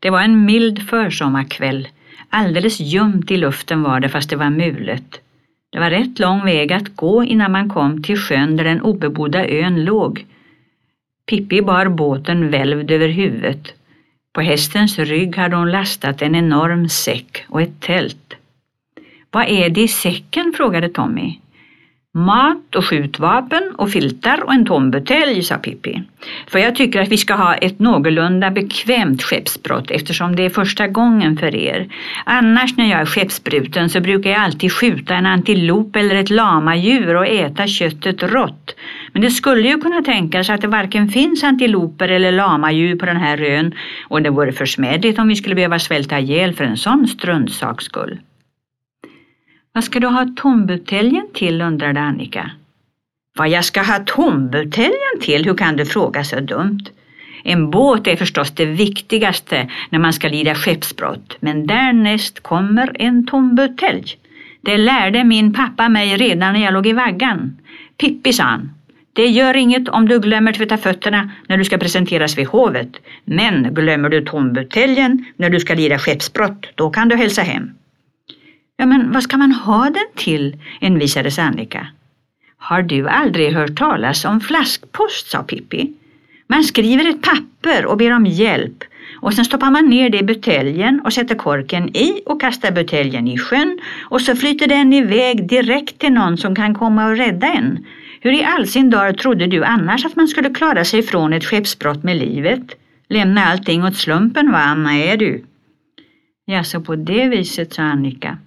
Det var en mild försommarkväll. Alldeles ljumt i luften var det fast det var mulet. Det var rätt lång väg att gå innan man kom till sjön där den obebodda ön låg. Pippi bar båten välvd över huvudet. På hästens rygg hade hon lastat en enorm säck och ett tält. Vad är det i säcken? frågade Tommy. Mat och skjutvapen och filtar och en tom butelj, sa Pippi. För jag tycker att vi ska ha ett någorlunda bekvämt skeppsbrott eftersom det är första gången för er. Annars när jag är skeppsbruten så brukar jag alltid skjuta en antilop eller ett lamadjur och äta köttet rått. Men det skulle ju kunna tänkas att det varken finns antiloper eller lamadjur på den här ön och det vore försmädligt om vi skulle behöva svälta ihjäl för en sån struntsaks skull. Vad ska du ha tombuteljen till, undrade Annika. Vad jag ska ha tombuteljen till? Hur kan du fråga så dumt? En båt är förstås det viktigaste när man ska lida skeppsbrott, men därnäst kommer en tombutelj. Det lärde min pappa mig redan när jag låg i vaggan. Pippi, sa han. Det gör inget om du glömmer tvätta fötterna när du ska presenteras vid hovet, men glömmer du tombuteljen när du ska lida skeppsbrott, då kan du hälsa hem. Ja, men vad ska man ha den till? envisades Annika. Har du aldrig hört talas om flaskpost, sa Pippi. Man skriver ett papper och ber om hjälp och sen stoppar man ner det i buteljen och sätter korken i och kastar buteljen i sjön och så flyter den iväg direkt till någon som kan komma och rädda en. Hur i all sin dar trodde du annars att man skulle klara sig från ett skeppsbrott med livet? Lämna allting åt slumpen, va? Anna är du? Ja, så på det viset, sa Annika.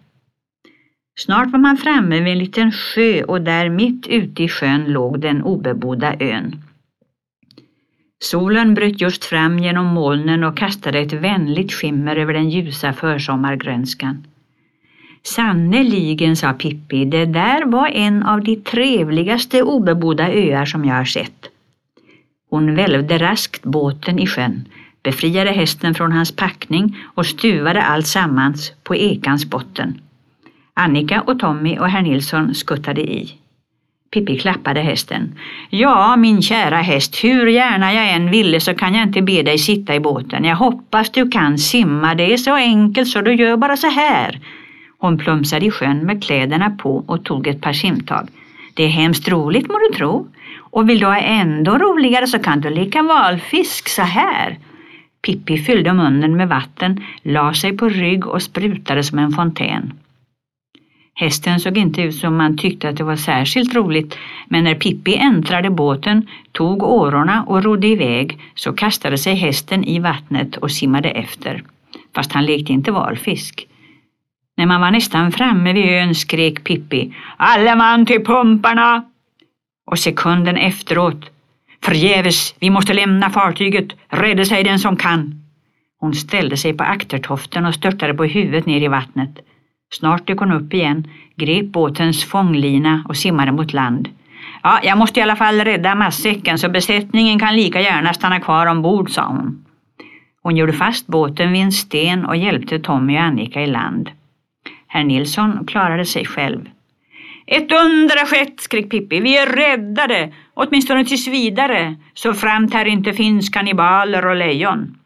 Snart var man framme vid en liten sjö och där mitt ute i sjön låg den obebodda ön. Solen bröt just fram genom molnen och kastade ett vänligt skimmer över den ljusa försommargrönskan. Sannerligen, sa Pippi, det där var en av de trevligaste obebodda öar som jag har sett. Hon välvde raskt båten i sjön, befriade hästen från hans packning och stuvade allt sammans på ekans botten. Annika och Tommy och herr Nilsson skuttade i. Pippi klappade hästen. Ja, min kära häst, hur gärna jag än ville så kan jag inte be dig sitta i båten. Jag hoppas du kan simma, det är så enkelt så du gör bara så här. Hon plumsade i sjön med kläderna på och tog ett par simtag. Det är hemskt roligt må du tro. Och vill du ha ändå roligare så kan du leka valfisk så här. Pippi fyllde munnen med vatten, la sig på rygg och sprutade som en fontän. Hästen såg inte ut som man tyckte att det var särskilt roligt, men när Pippi äntrade båten, tog årorna och rodde iväg så kastade sig hästen i vattnet och simmade efter. Fast han lekte inte valfisk. När man var nästan framme vid ön skrek Pippi Alle man till pumparna! Och sekunden efteråt Förgäves, vi måste lämna fartyget, rädda sig den som kan. Hon ställde sig på aktertoften och störtade på huvudet ner i vattnet. Snart dök hon upp igen, grep båtens fånglina och simmade mot land. Ja, jag måste i alla fall rädda massäcken så besättningen kan lika gärna stanna kvar ombord, sa hon. Hon gjorde fast båten vid en sten och hjälpte Tommy och Annika i land. Herr Nilsson klarade sig själv. Ett under har skett, skrek Pippi. Vi är räddade, åtminstone tills vidare, så framt här inte finns kannibaler och lejon.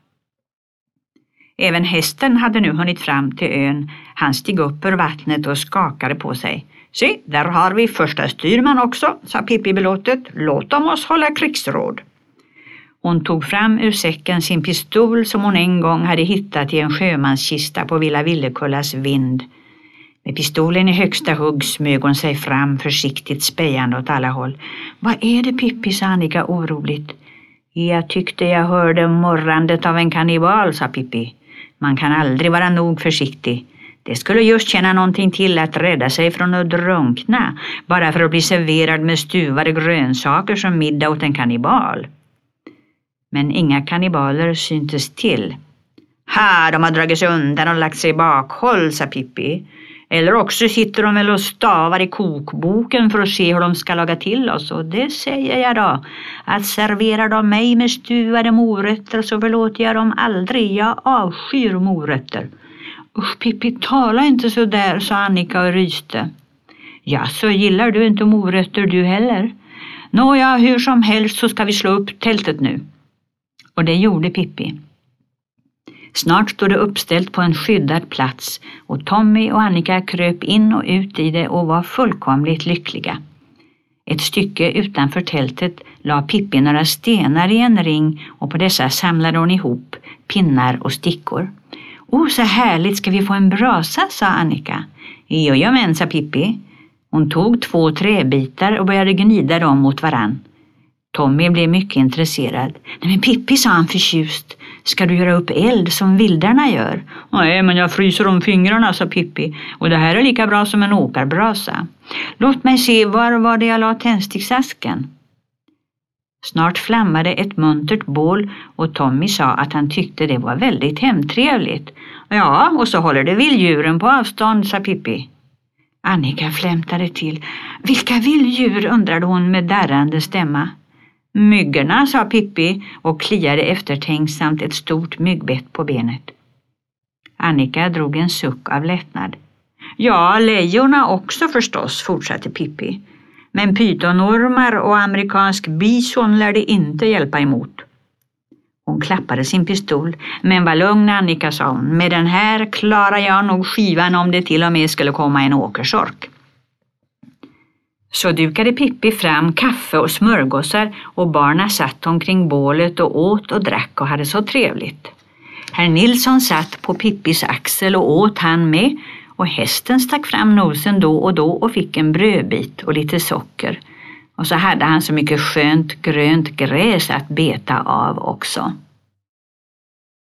Även hästen hade nu hunnit fram till ön. Han steg upp ur vattnet och skakade på sig. Se, där har vi första styrman också, sa Pippi belåtet. Låt dem oss hålla krigsråd. Hon tog fram ur säcken sin pistol som hon en gång hade hittat i en sjömanskista på Villa Villekullas vind. Med pistolen i högsta hugg smög hon sig fram försiktigt spejande åt alla håll. Vad är det Pippi, sa Annika oroligt. Jag tyckte jag hörde morrandet av en kannibal, sa Pippi. Man kan aldrig vara nog försiktig. Det skulle just känna någonting till att rädda sig från att drunkna bara för att bli serverad med stuvade grönsaker som middag åt en kannibal. Men inga kannibaler syntes till. Ha, de har dragit sig undan och lagt sig i bakhåll, sa Pippi. Eller också sitter de väl och stavar i kokboken för att se hur de ska laga till oss. Och det säger jag då, att serverar de mig med stuvade morötter så förlåter jag dem aldrig. Jag avskyr morötter. Usch Pippi, tala inte så där, sa Annika och ryste. Ja, så gillar du inte morötter du heller? Nåja, hur som helst så ska vi slå upp tältet nu. Och det gjorde Pippi. Snart stod det uppställt på en skyddad plats och Tommy och Annika kröp in och ut i det och var fullkomligt lyckliga. Ett stycke utanför tältet la Pippi några stenar i en ring och på dessa samlade hon ihop pinnar och stickor. Oh, så härligt, ska vi få en brasa, sa Annika. Jajamän, sa Pippi. Hon tog två träbitar och började gnida dem mot varann. Tommy blev mycket intresserad. Nej men Pippi, sa han förtjust, ska du göra upp eld som vildarna gör? Nej, men jag fryser om fingrarna, sa Pippi, och det här är lika bra som en åkarbrasa. Låt mig se, var var det jag la tändsticksasken? Snart flammade ett muntert bål och Tommy sa att han tyckte det var väldigt hemtrevligt. Ja, och så håller det vilddjuren på avstånd, sa Pippi. Annika flämtade till. Vilka vilddjur, undrade hon med darrande stämma. Myggorna, sa Pippi och kliade eftertänksamt ett stort myggbett på benet. Annika drog en suck av lättnad. Ja, lejorna också förstås, fortsatte Pippi. Men pytonormar och amerikansk bison lär det inte hjälpa emot. Hon klappade sin pistol. Men var lugn Annika, sa hon. Med den här klarar jag nog skivan om det till och med skulle komma en åkersork. Så dukade Pippi fram kaffe och smörgåsar och barna satt omkring bålet och åt och drack och hade så trevligt. Herr Nilsson satt på Pippis axel och åt han med och hästen stack fram nosen då och då och fick en brödbit och lite socker. Och så hade han så mycket skönt grönt gräs att beta av också.